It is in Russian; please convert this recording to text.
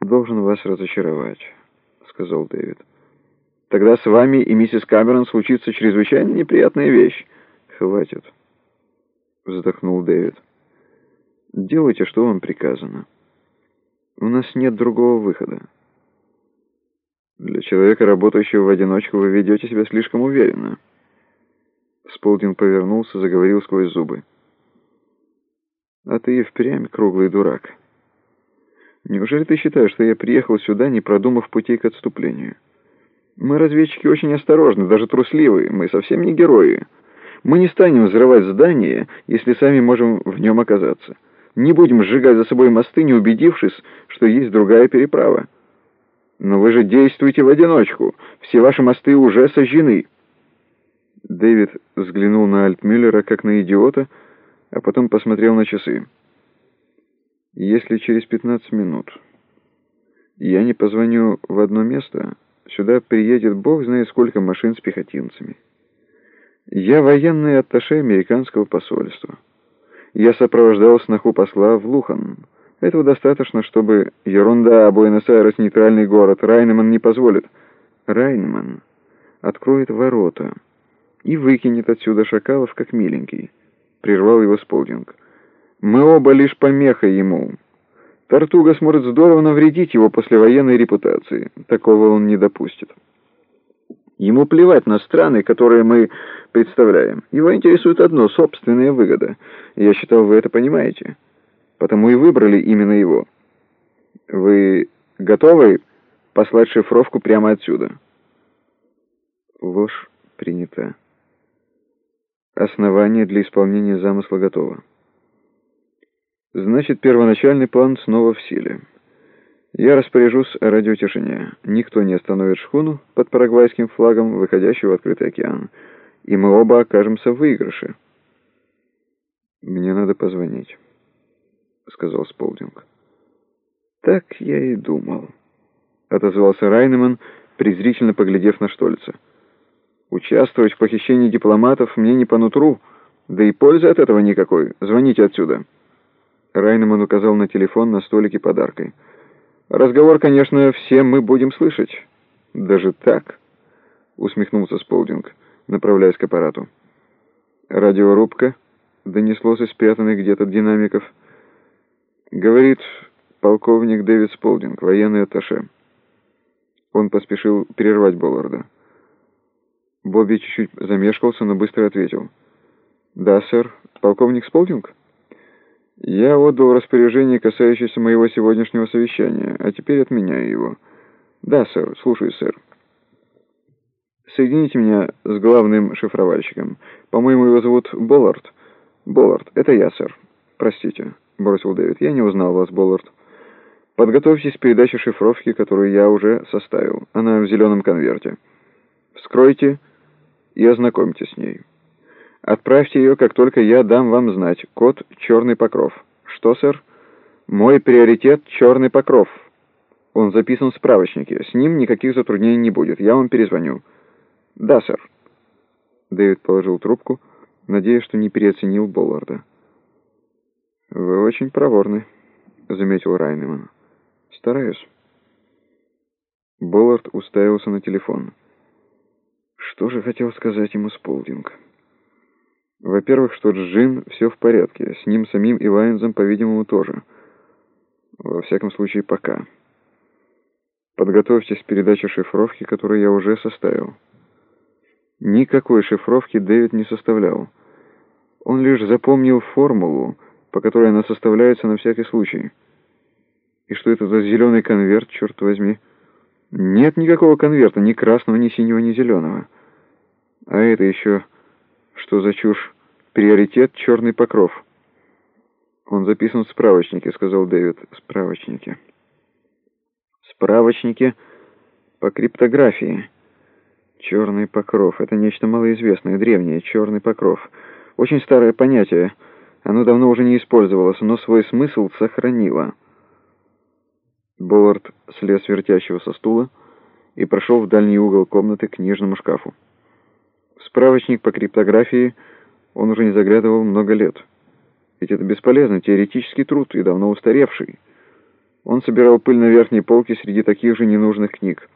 «Должен вас разочаровать», — сказал Дэвид. «Тогда с вами и миссис Камерон случится чрезвычайно неприятная вещь». «Хватит», — вздохнул Дэвид. «Делайте, что вам приказано. У нас нет другого выхода». «Для человека, работающего в одиночку, вы ведете себя слишком уверенно». Сполдин повернулся, заговорил сквозь зубы. «А ты и впрямь круглый дурак». Неужели ты считаешь, что я приехал сюда, не продумав путей к отступлению? Мы, разведчики, очень осторожны, даже трусливые. Мы совсем не герои. Мы не станем взрывать здание, если сами можем в нем оказаться. Не будем сжигать за собой мосты, не убедившись, что есть другая переправа. Но вы же действуете в одиночку. Все ваши мосты уже сожжены. Дэвид взглянул на Альтмюллера как на идиота, а потом посмотрел на часы. Если через 15 минут я не позвоню в одно место, сюда приедет бог знает сколько машин с пехотинцами. Я военный атташе американского посольства. Я сопровождал сноху посла в Лухан. Этого достаточно, чтобы... Ерунда, а Буэнос-Айрес нейтральный город. Райнеман не позволит. Райнеман откроет ворота и выкинет отсюда шакалов, как миленький. Прервал его Сполдинг. Мы оба лишь помеха ему. Тартуга сможет здорово навредить его послевоенной репутации. Такого он не допустит. Ему плевать на страны, которые мы представляем. Его интересует одно — собственная выгода. Я считал, вы это понимаете. Потому и выбрали именно его. Вы готовы послать шифровку прямо отсюда? Ложь принята. Основание для исполнения замысла готово. Значит, первоначальный план снова в силе. Я распоряжусь о радиотишине. Никто не остановит шхуну под парагвайским флагом, выходящую в открытый океан. И мы оба окажемся в выигрыше. «Мне надо позвонить», — сказал Сполдинг. «Так я и думал», — отозвался Райнеман, презрительно поглядев на Штольца. «Участвовать в похищении дипломатов мне не по нутру, да и пользы от этого никакой. Звоните отсюда». Райнеман указал на телефон на столике подаркой. «Разговор, конечно, все мы будем слышать». «Даже так?» — усмехнулся Сполдинг, направляясь к аппарату. «Радиорубка?» — донеслось из спрятанных где-то динамиков. «Говорит полковник Дэвид Сполдинг, военный атташе». Он поспешил прервать Болларда. Бобби чуть-чуть замешкался, но быстро ответил. «Да, сэр. Полковник Сполдинг?» Я отдал распоряжение, касающееся моего сегодняшнего совещания, а теперь отменяю его. Да, сэр, слушаю, сэр. Соедините меня с главным шифровальщиком. По-моему, его зовут Боллард. Боллард, это я, сэр. Простите, бросил Дэвид. Я не узнал вас, Боллард. Подготовьтесь к передаче шифровки, которую я уже составил. Она в зеленом конверте. Вскройте и ознакомьтесь с ней. Отправьте ее, как только я дам вам знать. Код «Черный покров». Что, сэр? Мой приоритет — «Черный покров». Он записан в справочнике. С ним никаких затруднений не будет. Я вам перезвоню. Да, сэр. Дэвид положил трубку, надеясь, что не переоценил Болларда. «Вы очень проворны», — заметил Райнеман. «Стараюсь». Боллард уставился на телефон. Что же хотел сказать ему Сполдинг? Во-первых, что Джин все в порядке, с ним самим и Вайнзом, по-видимому, тоже. Во всяком случае, пока. Подготовьтесь к передаче шифровки, которую я уже составил. Никакой шифровки Дэвид не составлял. Он лишь запомнил формулу, по которой она составляется на всякий случай. И что это за зеленый конверт, черт возьми? Нет никакого конверта, ни красного, ни синего, ни зеленого. А это еще... Что за чушь? Приоритет — черный покров. Он записан в справочнике, сказал Дэвид. Справочнике. Справочнике по криптографии. Черный покров. Это нечто малоизвестное, древнее. Черный покров. Очень старое понятие. Оно давно уже не использовалось, но свой смысл сохранило. Боллард слез вертящего со стула и прошел в дальний угол комнаты к книжному шкафу. Справочник по криптографии он уже не заглядывал много лет. Ведь это бесполезно, теоретический труд и давно устаревший. Он собирал пыль на верхней полке среди таких же ненужных книг.